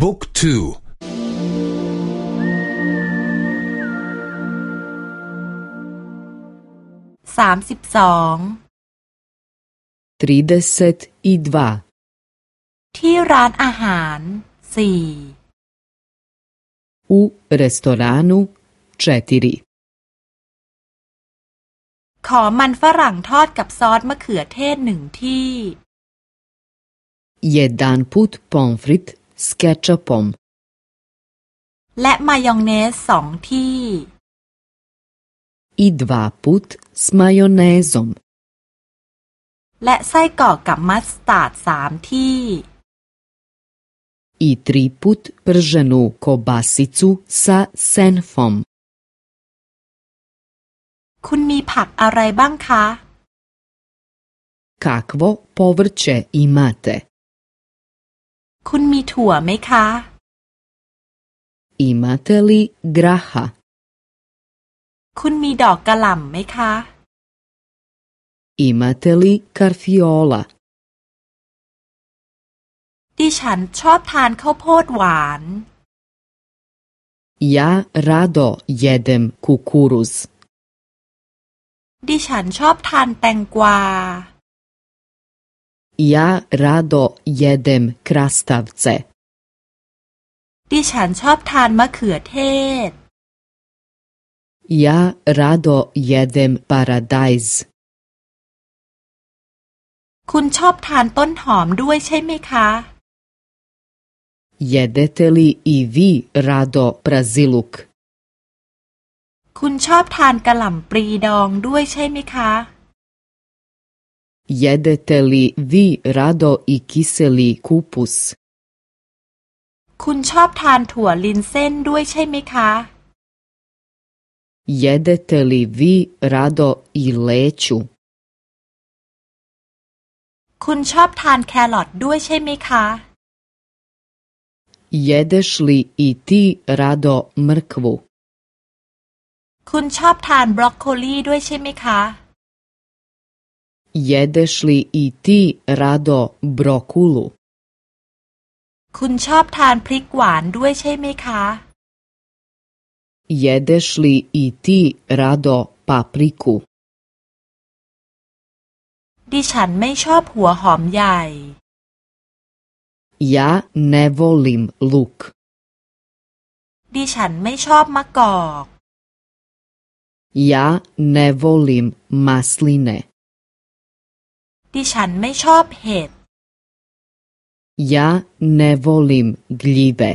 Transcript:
บุ๊กทูสามสิบสองที่ร้านอาหารสี่ u restoranu četiri ขอมันฝรั่งทอดกับซอสมะเขือเทศหนึ่งที่ jedan put pomfrit s kečapom และมายองเนสสองที่ i dva put s majonezom และไส้กรอกกับมัสตาร์ดสามที่ i tri put prženu kobasicu sa senfom คุณมีผักอะไรบ้างคะ Kakvo povrće imate? คุณมีถั่วไหมคะ Imate li graha? คุณมีดอกกระหล่ำไหมคะ Imate li karfiola? ดิฉันชอบทานข้าวโพดหวาน Ja rado jedem kukuruz. ดิฉันชอบทานแตงกวา Ja rado jedem krastavce. ดิฉันชอบทานมะเขือเทศ Ja rado jedem paradajz. คุณชอบทานต้นหอมด้วยใช่ไหมคะ Jedete li i vi rado praziluk? คุณชอบทานกระหล่ำปลีดองด้วยใช่ไหมคะ Jedete li vi rado i kiseli kupus? คุณชอบทานถั่วลินเส้นด้วยใช่ไหมคะ Jedete li vi rado i leću? คุณชอบทานแครอทด้วยใช่ไหมคะ Jedeš li i ti rado mrkvu? คุณชอบทานบรอกโคลีด้วยใช่ไหมคะ Jedeš li i ti rado brokulu? คุณชอบทานพริกหวานด้วยใช่ไหมคะ Jedeš li i ti rado papriku? ดิฉันไม่ชอบหัวหอมใหญ่ Ja ne volim luk. ดิฉันไม่ชอบมะกอก Ja ne volim masline. ดิฉันไม่ชอบเห็ด Ja ne volim gljive.